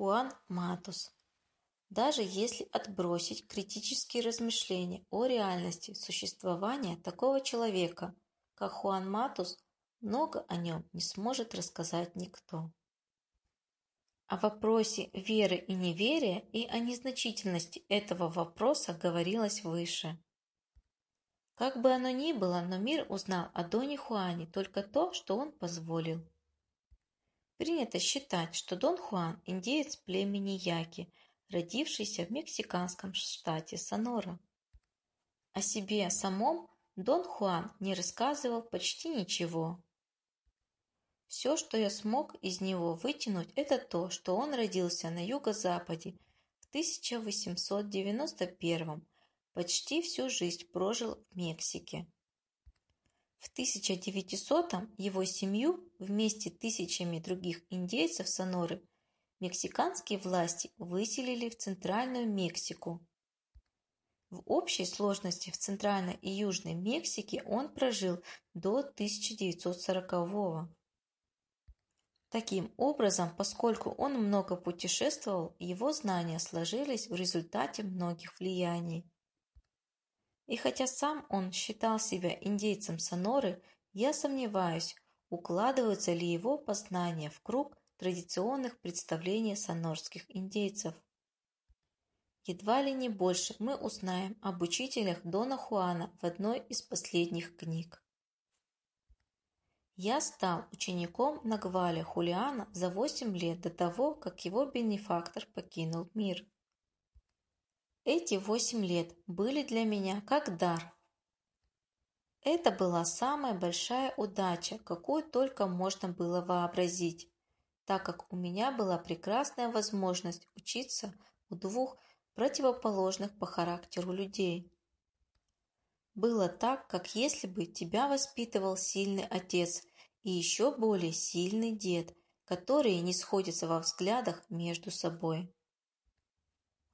Хуан Матус. Даже если отбросить критические размышления о реальности существования такого человека, как Хуан Матус, много о нем не сможет рассказать никто. О вопросе веры и неверия и о незначительности этого вопроса говорилось выше. Как бы оно ни было, но мир узнал о Доне Хуане только то, что он позволил. Принято считать, что Дон Хуан – индеец племени Яки, родившийся в мексиканском штате Сонора. О себе самом Дон Хуан не рассказывал почти ничего. Все, что я смог из него вытянуть, это то, что он родился на юго-западе в 1891 почти всю жизнь прожил в Мексике. В 1900-м его семью вместе с тысячами других индейцев Соноры мексиканские власти выселили в Центральную Мексику. В общей сложности в Центральной и Южной Мексике он прожил до 1940 года. Таким образом, поскольку он много путешествовал, его знания сложились в результате многих влияний. И хотя сам он считал себя индейцем Соноры, я сомневаюсь, укладываются ли его познания в круг традиционных представлений сонорских индейцев. Едва ли не больше мы узнаем об учителях Дона Хуана в одной из последних книг. Я стал учеником Нагваля Хулиана за восемь лет до того, как его бенефактор покинул мир. Эти восемь лет были для меня как дар. Это была самая большая удача, какую только можно было вообразить, так как у меня была прекрасная возможность учиться у двух противоположных по характеру людей. Было так, как если бы тебя воспитывал сильный отец и еще более сильный дед, которые не сходятся во взглядах между собой.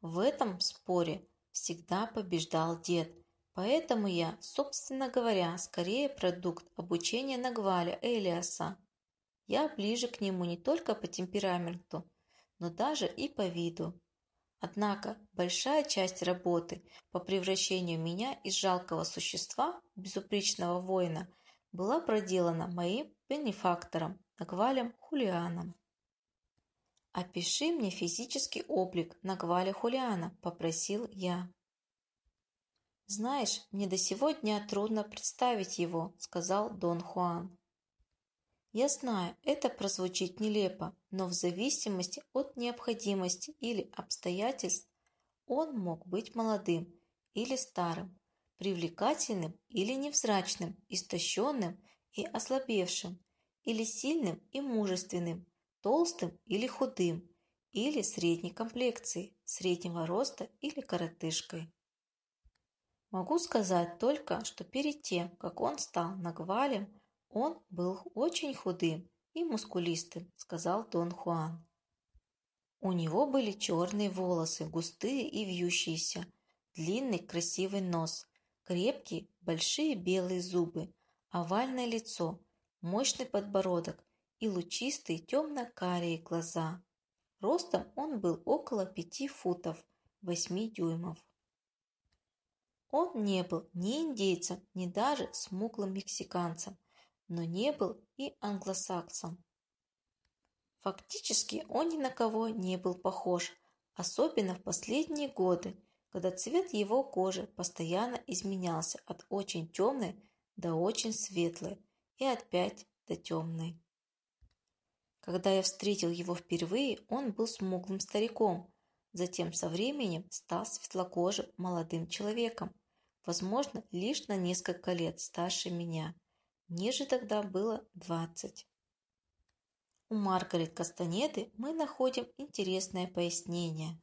В этом споре всегда побеждал дед, поэтому я, собственно говоря, скорее продукт обучения Нагваля Элиаса. Я ближе к нему не только по темпераменту, но даже и по виду. Однако большая часть работы по превращению меня из жалкого существа в безупречного воина была проделана моим бенефактором Нагвалем Хулианом. «Опиши мне физический облик Нагваля Хулиана», – попросил я. «Знаешь, мне до сего дня трудно представить его», – сказал Дон Хуан. «Я знаю, это прозвучит нелепо, но в зависимости от необходимости или обстоятельств он мог быть молодым или старым, привлекательным или невзрачным, истощенным и ослабевшим, или сильным и мужественным, толстым или худым, или средней комплекции, среднего роста или коротышкой. Могу сказать только, что перед тем, как он стал нагвалем, он был очень худым и мускулистым, сказал Дон Хуан. У него были черные волосы, густые и вьющиеся, длинный красивый нос, крепкие большие белые зубы, овальное лицо, мощный подбородок и лучистые темно-карие глаза. Ростом он был около пяти футов, восьми дюймов. Он не был ни индейцем, ни даже смуглым мексиканцем, но не был и англосаксом. Фактически он ни на кого не был похож, особенно в последние годы, когда цвет его кожи постоянно изменялся от очень темной до очень светлой и опять до темной. Когда я встретил его впервые, он был смуглым стариком, затем со временем стал светлокожим молодым человеком, возможно, лишь на несколько лет старше меня. Мне же тогда было двадцать. У Маргарет Кастанеды мы находим интересное пояснение.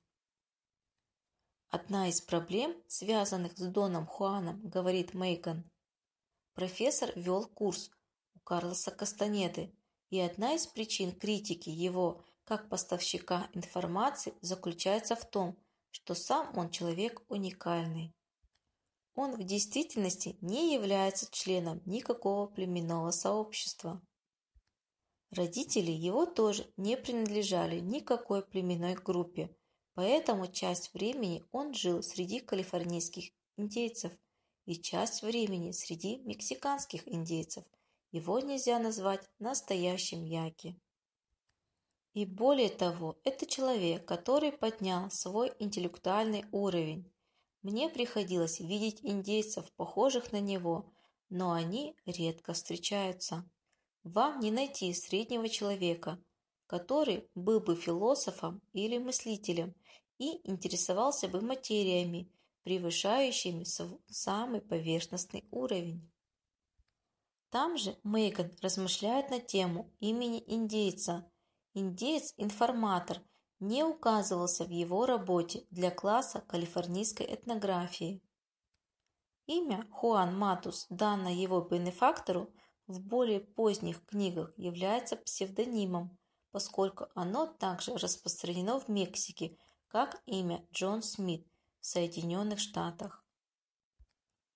Одна из проблем, связанных с Доном Хуаном, говорит Мейган, Профессор вел курс у Карлоса Кастанеды, и одна из причин критики его как поставщика информации заключается в том, что сам он человек уникальный. Он в действительности не является членом никакого племенного сообщества. Родители его тоже не принадлежали никакой племенной группе, поэтому часть времени он жил среди калифорнийских индейцев и часть времени среди мексиканских индейцев. Его нельзя назвать настоящим яки. И более того, это человек, который поднял свой интеллектуальный уровень. Мне приходилось видеть индейцев, похожих на него, но они редко встречаются. Вам не найти среднего человека, который был бы философом или мыслителем и интересовался бы материями, превышающими самый поверхностный уровень. Там же Мейган размышляет на тему имени индейца. Индеец-информатор не указывался в его работе для класса калифорнийской этнографии. Имя Хуан Матус, данное его бенефактору, в более поздних книгах является псевдонимом, поскольку оно также распространено в Мексике, как имя Джон Смит в Соединенных Штатах.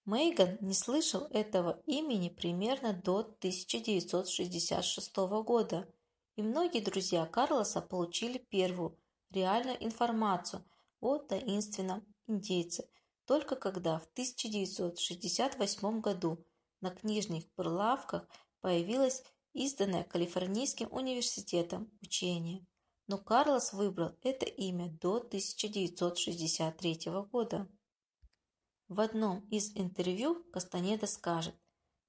Мейган не слышал этого имени примерно до 1966 года, и многие друзья Карлоса получили первую реальную информацию о таинственном индейце только когда в 1968 году на книжных прилавках появилось изданное Калифорнийским университетом учение, но Карлос выбрал это имя до 1963 года. В одном из интервью Кастанеда скажет,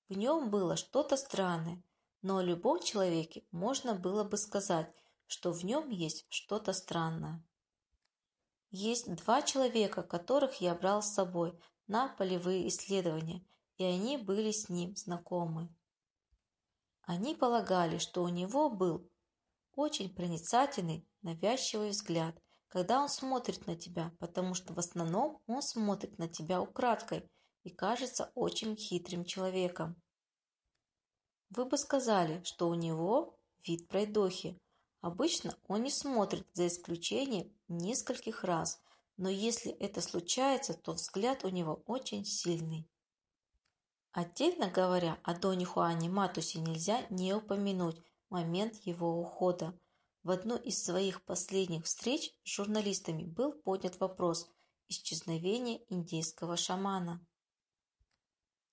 в нем было что-то странное, но о любом человеке можно было бы сказать, что в нем есть что-то странное. Есть два человека, которых я брал с собой на полевые исследования – и они были с ним знакомы. Они полагали, что у него был очень проницательный, навязчивый взгляд, когда он смотрит на тебя, потому что в основном он смотрит на тебя украдкой и кажется очень хитрым человеком. Вы бы сказали, что у него вид пройдохи. Обычно он не смотрит, за исключением нескольких раз, но если это случается, то взгляд у него очень сильный. Отдельно говоря, о Доне Хуане Матусе нельзя не упомянуть момент его ухода. В одну из своих последних встреч с журналистами был поднят вопрос исчезновения индейского шамана.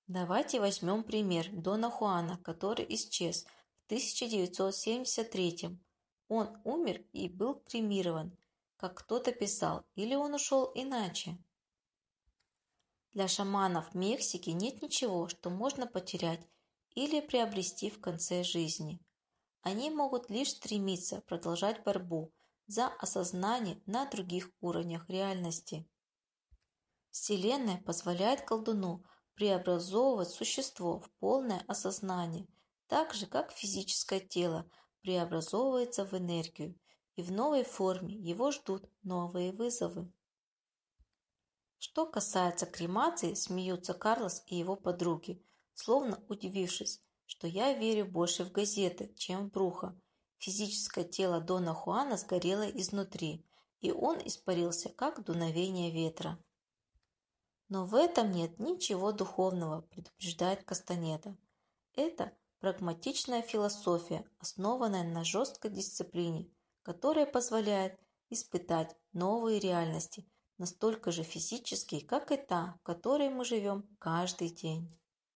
Давайте возьмем пример Дона Хуана, который исчез в 1973 Он умер и был кремирован, как кто-то писал, или он ушел иначе. Для шаманов Мексики нет ничего, что можно потерять или приобрести в конце жизни. Они могут лишь стремиться продолжать борьбу за осознание на других уровнях реальности. Вселенная позволяет колдуну преобразовывать существо в полное осознание, так же, как физическое тело преобразовывается в энергию, и в новой форме его ждут новые вызовы. Что касается кремации, смеются Карлос и его подруги, словно удивившись, что я верю больше в газеты, чем в Бруха. Физическое тело Дона Хуана сгорело изнутри, и он испарился, как дуновение ветра. Но в этом нет ничего духовного, предупреждает Кастанеда. Это прагматичная философия, основанная на жесткой дисциплине, которая позволяет испытать новые реальности – настолько же физический, как и та, в которой мы живем каждый день.